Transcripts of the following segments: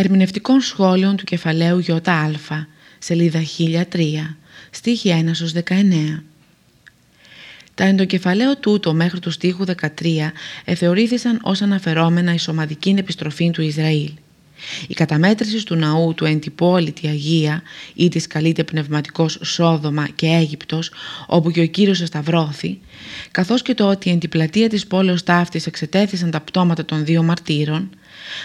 Ερμηνευτικών σχόλων του κεφαλαίου ΙΑ, σελίδα 1003, στίχη 1 19. Τα εντοκεφαλαίο τούτο μέχρι του στίχου 13 εθεωρήθησαν ως αναφερόμενα η σωματική επιστροφή του Ισραήλ. Η καταμέτρηση του ναού του εντυπώλητη Αγία ή της καλείται πνευματικός Σόδομα και Αίγυπτος όπου και ο Κύριος εσταυρώθη καθώς και το ότι εν την πλατεία της πόλεως ταύτης εξετέθησαν τα πτώματα των δύο μαρτύρων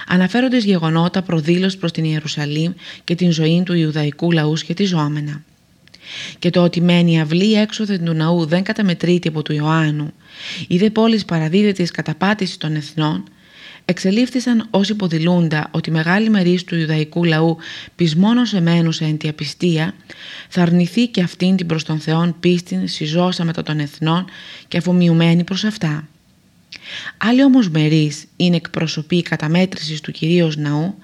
αναφέρονται γεγονότα προδήλωση προς την Ιερουσαλήμ και την ζωή του Ιουδαϊκού λαού σχετιζόμενα. Και το ότι μένει αυλή έξωθεν του ναού δεν καταμετρείται από του Ιωάννου, η δε πόλης παραδίδεται εις καταπάτηση των εθνών, εξελίφθησαν όσοι υποδηλούντα ότι μεγάλη μερής του Ιουδαϊκού λαού πεισμόνος εμένουσε εν τη απιστία, θα αρνηθεί και αυτήν την προς τον Θεόν πίστην συζώσα μετά των εθνών και αφομοιουμένη προς αυτά. Άλλοι όμως μερίς είναι εκπροσωπή καταμέτρησης του Κυρίως Ναού,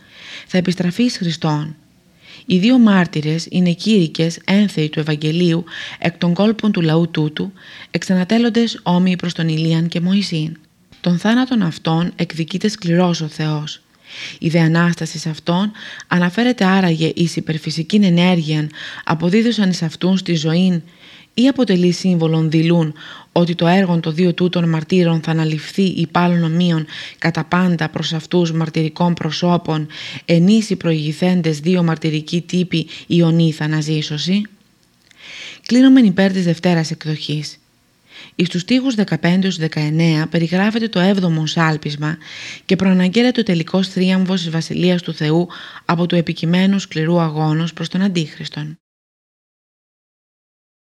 θα επιστραφεί εις Χριστόν. Οι δύο μάρτυρες είναι κήρυκες ένθεοι του Ευαγγελίου εκ των κόλπων του λαού τούτου, εξανατέλλοντες όμοιοι προς τον Ηλίαν και Μωυσήν. Τον θάνατον αυτών εκδικείται σκληρός ο Θεός. Η δε Ανάστασης αυτών αναφέρεται άραγε εις υπερφυσική ενέργεια αποδίδωσαν εις αυτούν στη ζωή ή αποτελεί σύμβολον δηλούν ότι το έργο των δύο τούτων μαρτύρων θα αναλυφθεί υπάλληλων ομοίων κατά πάντα προς αυτούς μαρτυρικών προσώπων ενίσοι προηγηθέντες δύο μαρτυρικοί τύποι ιονή θαναζήσωση. Κλείνομεν υπέρ της Δευτέρας εκδοχής. Εις τους στίχους 15-19 περιγράφεται το 7ο σάλπισμα και προαναγγέλλεται ο τελικός θρίαμβος της Βασιλείας του Θεού από του επικειμένου σκληρού αγώνος προς τον Αντίχριστον.